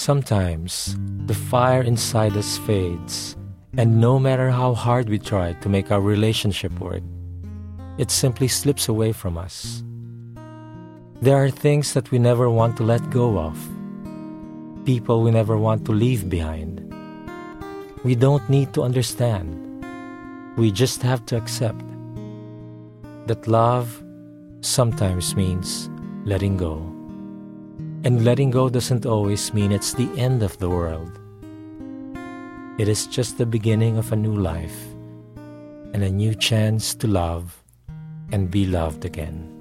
Sometimes the fire inside us fades, and no matter how hard we try to make our relationship work, it simply slips away from us. There are things that we never want to let go of, people we never want to leave behind. We don't need to understand, we just have to accept that love sometimes means letting go. And letting go doesn't always mean it's the end of the world. It is just the beginning of a new life and a new chance to love and be loved again.